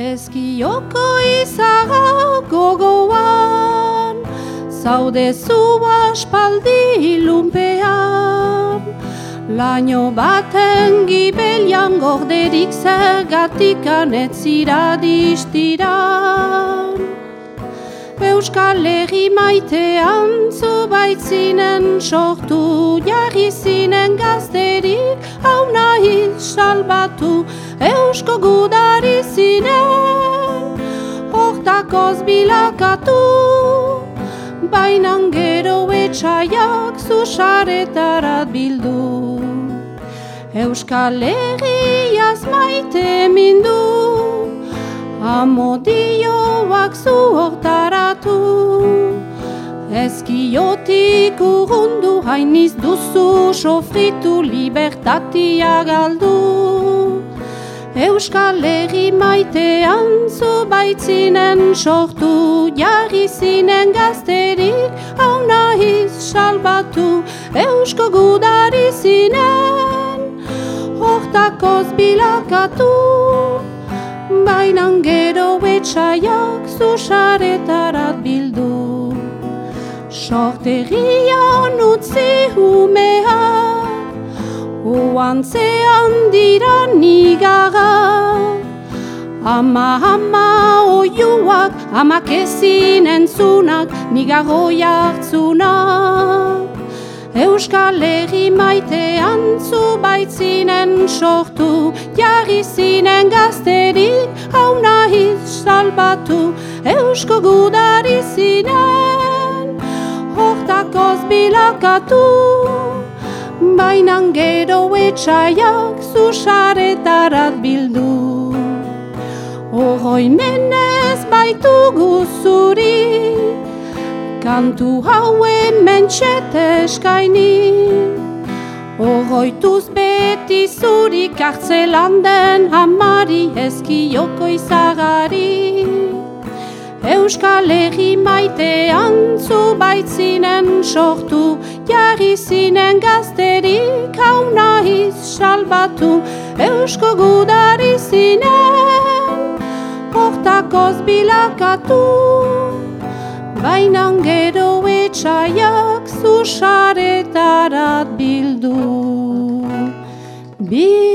Ezkioko izaga gogoan, zaude zu aspaldi ilunpean. Laino baten gibelian gorderik zergatik anetzira distiran. Euskal Herri maitean zu baitzinen sortu jarri zinen gazterik Eusko gudari zinen hortakoz bilakatu Bainan gero etxaiak zu saretarat bildu. Euskal Herriaz maite mindu Amodioak zu hortaratu Ezkiotik urrundu hainiz duzu sofritu libertatia galdu Euskal Herri maitean zu baitzinen sortu Jarri zinen gazterik hau nahiz salbatu Eusko gudari zinen. Hortakoz bilakatu Bainan gero etxaiak zusaretarat bildu. Sorterian utzi humea Oan zean dira nigara Ama ama oiuak Amak ezin entzunak Nigaroi hartzunak. Euskal Herri maitean zu baitzinen sortu Jarri zinen gazterik hau nahiz salbatu Eusko gudari zinen. Hortakoz bilakatu Bainan gero etxaiak zusaretarat bildu. Horroi menez baitu guzuri Kantu hauen mentxete eskaini. Horroituz beti zuri kartzelan den hamari ezkioko izagari Euskal Herri maitean zu baitzinen sortu Jarri zinen gazterik hau nahiz salbatu Eusko gudari zinen hortakoz bilakatu. Bainan gero etxaiak zu saretarat bildu. Bildu